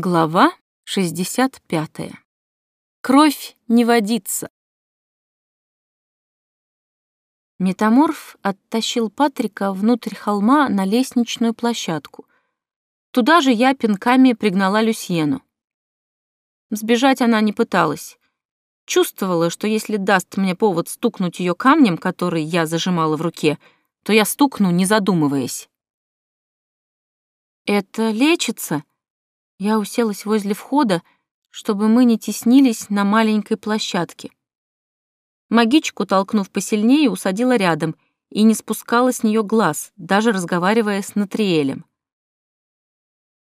Глава 65. Кровь не водится. Метаморф оттащил Патрика внутрь холма на лестничную площадку. Туда же я пинками пригнала Люсьену. Сбежать она не пыталась. Чувствовала, что если даст мне повод стукнуть ее камнем, который я зажимала в руке, то я стукну, не задумываясь. «Это лечится?» Я уселась возле входа, чтобы мы не теснились на маленькой площадке. Магичку, толкнув посильнее, усадила рядом и не спускала с нее глаз, даже разговаривая с Натриэлем.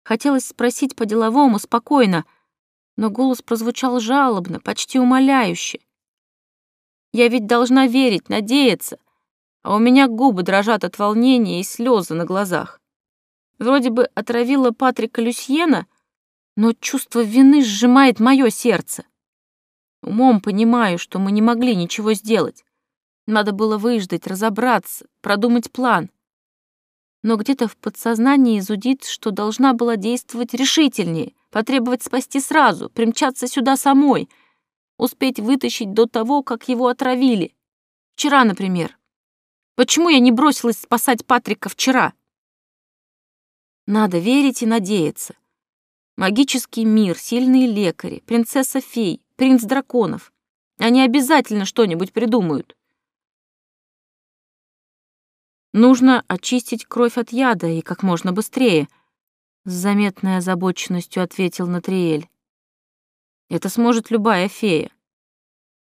Хотелось спросить по-деловому, спокойно, но голос прозвучал жалобно, почти умоляюще. Я ведь должна верить, надеяться, а у меня губы дрожат от волнения и слезы на глазах. Вроде бы отравила Патрика Люсьена — но чувство вины сжимает мое сердце. Умом понимаю, что мы не могли ничего сделать. Надо было выждать, разобраться, продумать план. Но где-то в подсознании зудит, что должна была действовать решительнее, потребовать спасти сразу, примчаться сюда самой, успеть вытащить до того, как его отравили. Вчера, например. Почему я не бросилась спасать Патрика вчера? Надо верить и надеяться. Магический мир, сильные лекари, принцесса-фей, принц драконов. Они обязательно что-нибудь придумают. Нужно очистить кровь от яда и как можно быстрее, с заметной озабоченностью ответил Натриэль. Это сможет любая фея.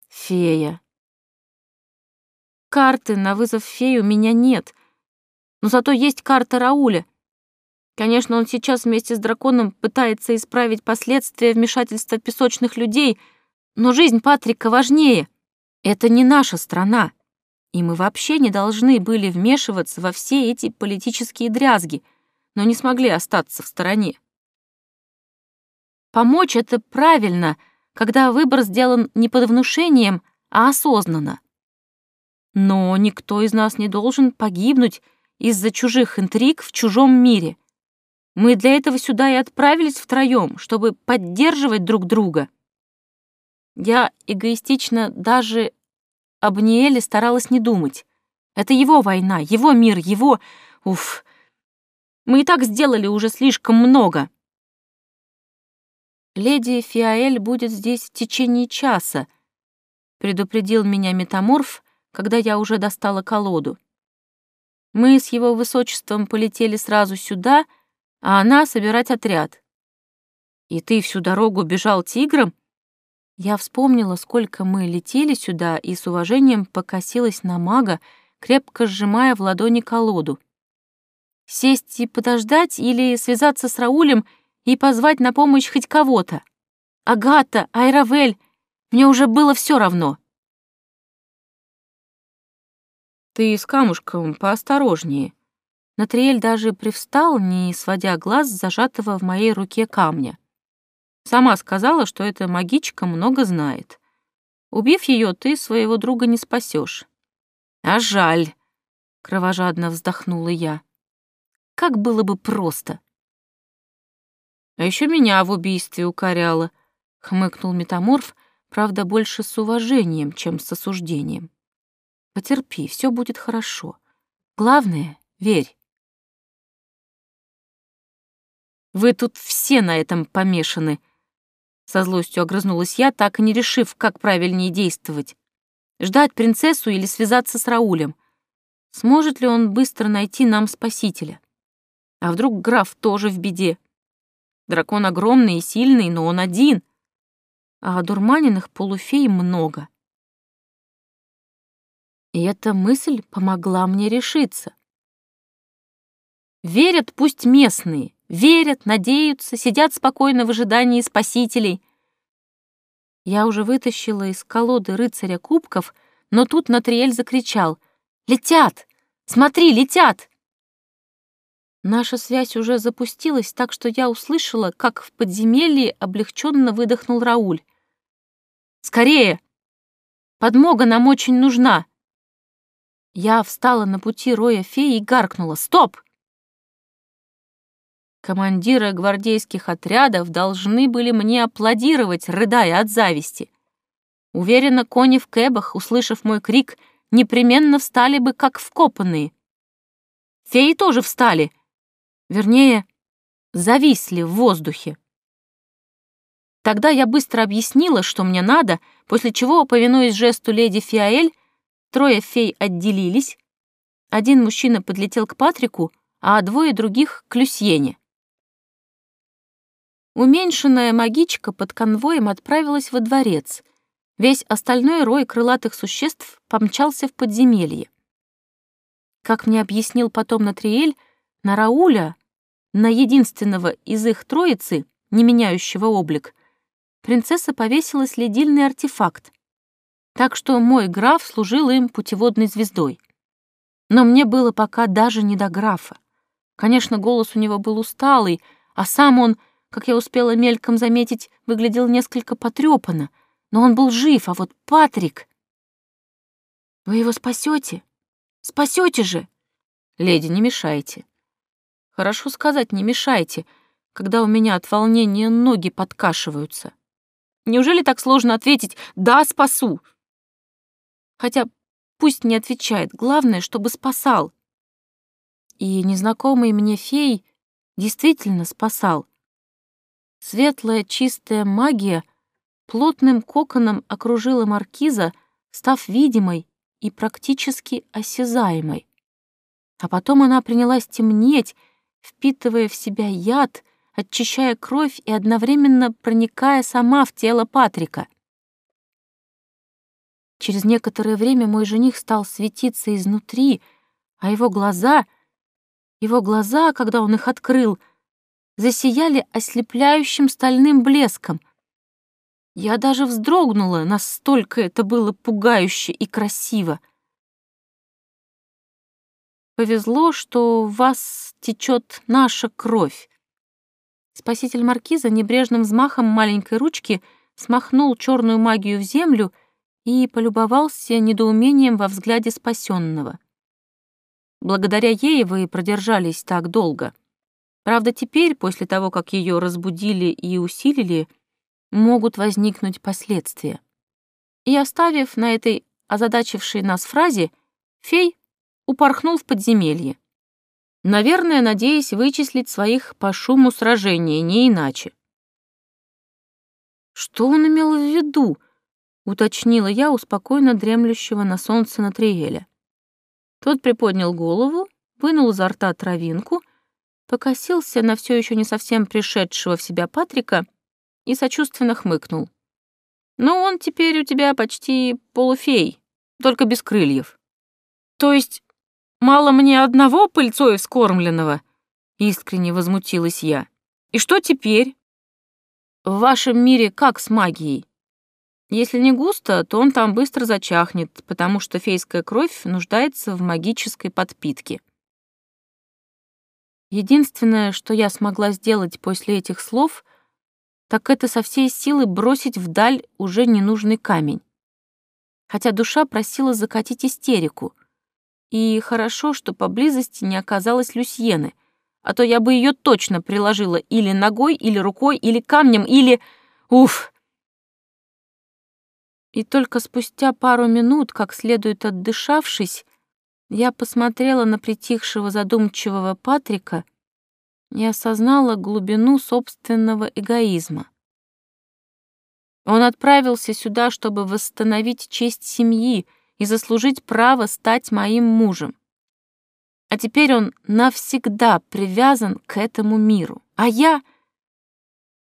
Фея. Карты на вызов феи у меня нет, но зато есть карта Рауля — Конечно, он сейчас вместе с драконом пытается исправить последствия вмешательства песочных людей, но жизнь Патрика важнее. Это не наша страна, и мы вообще не должны были вмешиваться во все эти политические дрязги, но не смогли остаться в стороне. Помочь — это правильно, когда выбор сделан не под внушением, а осознанно. Но никто из нас не должен погибнуть из-за чужих интриг в чужом мире — мы для этого сюда и отправились втроем, чтобы поддерживать друг друга. Я эгоистично даже об Ниэле старалась не думать. Это его война, его мир, его... Уф. Мы и так сделали уже слишком много. Леди Фиаэль будет здесь в течение часа, предупредил меня метаморф, когда я уже достала колоду. Мы с его высочеством полетели сразу сюда — а она собирать отряд. И ты всю дорогу бежал тигром? Я вспомнила, сколько мы летели сюда, и с уважением покосилась на мага, крепко сжимая в ладони колоду. Сесть и подождать или связаться с Раулем и позвать на помощь хоть кого-то? Агата, Айравель, мне уже было все равно. Ты с камушком поосторожнее, Натриэль даже привстал, не сводя глаз с зажатого в моей руке камня. Сама сказала, что эта магичка много знает. Убив ее, ты своего друга не спасешь. А жаль, кровожадно вздохнула я. Как было бы просто. А еще меня в убийстве укоряла, хмыкнул метаморф, правда, больше с уважением, чем с осуждением. Потерпи, все будет хорошо. Главное — верь. Вы тут все на этом помешаны. Со злостью огрызнулась я, так и не решив, как правильнее действовать. Ждать принцессу или связаться с Раулем. Сможет ли он быстро найти нам спасителя? А вдруг граф тоже в беде? Дракон огромный и сильный, но он один. А одурманенных полуфей много. И эта мысль помогла мне решиться. Верят пусть местные, верят, надеются, сидят спокойно в ожидании спасителей. Я уже вытащила из колоды рыцаря кубков, но тут Натриэль закричал «Летят! Смотри, летят!» Наша связь уже запустилась, так что я услышала, как в подземелье облегченно выдохнул Рауль. «Скорее! Подмога нам очень нужна!» Я встала на пути роя феи и гаркнула «Стоп!» Командиры гвардейских отрядов должны были мне аплодировать, рыдая от зависти. Уверена, кони в кэбах, услышав мой крик, непременно встали бы как вкопанные. Феи тоже встали. Вернее, зависли в воздухе. Тогда я быстро объяснила, что мне надо, после чего, повинуясь жесту леди Фиаэль, трое фей отделились. Один мужчина подлетел к Патрику, а двое других — к Люсьене. Уменьшенная магичка под конвоем отправилась во дворец. Весь остальной рой крылатых существ помчался в подземелье. Как мне объяснил потом Натриэль, на Рауля, на единственного из их троицы, не меняющего облик, принцесса повесила следильный артефакт, так что мой граф служил им путеводной звездой. Но мне было пока даже не до графа. Конечно, голос у него был усталый, а сам он, как я успела мельком заметить, выглядел несколько потрепанно, но он был жив, а вот Патрик... Вы его спасете? Спасете же! Леди, не мешайте. Хорошо сказать, не мешайте, когда у меня от волнения ноги подкашиваются. Неужели так сложно ответить «да, спасу»? Хотя пусть не отвечает, главное, чтобы спасал. И незнакомый мне фей действительно спасал. Светлая чистая магия плотным коконом окружила маркиза, став видимой и практически осязаемой. А потом она принялась темнеть, впитывая в себя яд, очищая кровь и одновременно проникая сама в тело Патрика. Через некоторое время мой жених стал светиться изнутри, а его глаза, его глаза, когда он их открыл, засияли ослепляющим стальным блеском. Я даже вздрогнула, настолько это было пугающе и красиво. Повезло, что в вас течет наша кровь. Спаситель маркиза небрежным взмахом маленькой ручки смахнул черную магию в землю и полюбовался недоумением во взгляде спасенного. Благодаря ей вы продержались так долго. Правда, теперь, после того, как ее разбудили и усилили, могут возникнуть последствия. И оставив на этой озадачившей нас фразе, фей упорхнул в подземелье. Наверное, надеясь вычислить своих по шуму сражения, не иначе. «Что он имел в виду?» — уточнила я у спокойно дремлющего на солнце Натриэля. Тот приподнял голову, вынул изо рта травинку, покосился на все еще не совсем пришедшего в себя Патрика и сочувственно хмыкнул. «Ну, он теперь у тебя почти полуфей, только без крыльев. То есть Мало мне одного пыльцой вскормленного?» Искренне возмутилась я. «И что теперь?» «В вашем мире как с магией?» Если не густо, то он там быстро зачахнет, потому что фейская кровь нуждается в магической подпитке. Единственное, что я смогла сделать после этих слов, так это со всей силы бросить вдаль уже ненужный камень. Хотя душа просила закатить истерику, и хорошо, что поблизости не оказалось Люсьены, а то я бы ее точно приложила или ногой, или рукой, или камнем, или... Уф! И только спустя пару минут, как следует отдышавшись, я посмотрела на притихшего задумчивого Патрика и осознала глубину собственного эгоизма. Он отправился сюда, чтобы восстановить честь семьи, и заслужить право стать моим мужем. А теперь он навсегда привязан к этому миру. А я...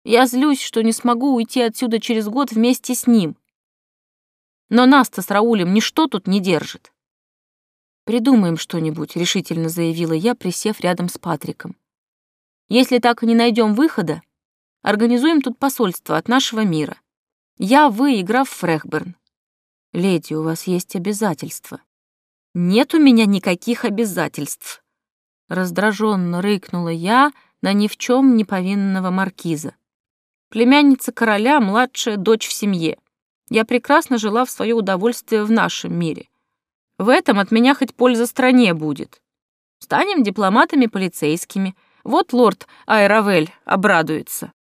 Я злюсь, что не смогу уйти отсюда через год вместе с ним. Но нас-то с Раулем ничто тут не держит. «Придумаем что-нибудь», — решительно заявила я, присев рядом с Патриком. «Если так и не найдем выхода, организуем тут посольство от нашего мира. Я, вы и граф Фрехберн. «Леди, у вас есть обязательства». «Нет у меня никаких обязательств», — раздраженно рыкнула я на ни в чем не повинного маркиза. «Племянница короля, младшая дочь в семье. Я прекрасно жила в свое удовольствие в нашем мире. В этом от меня хоть польза стране будет. Станем дипломатами полицейскими, Вот лорд Айравель обрадуется.